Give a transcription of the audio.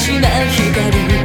しな光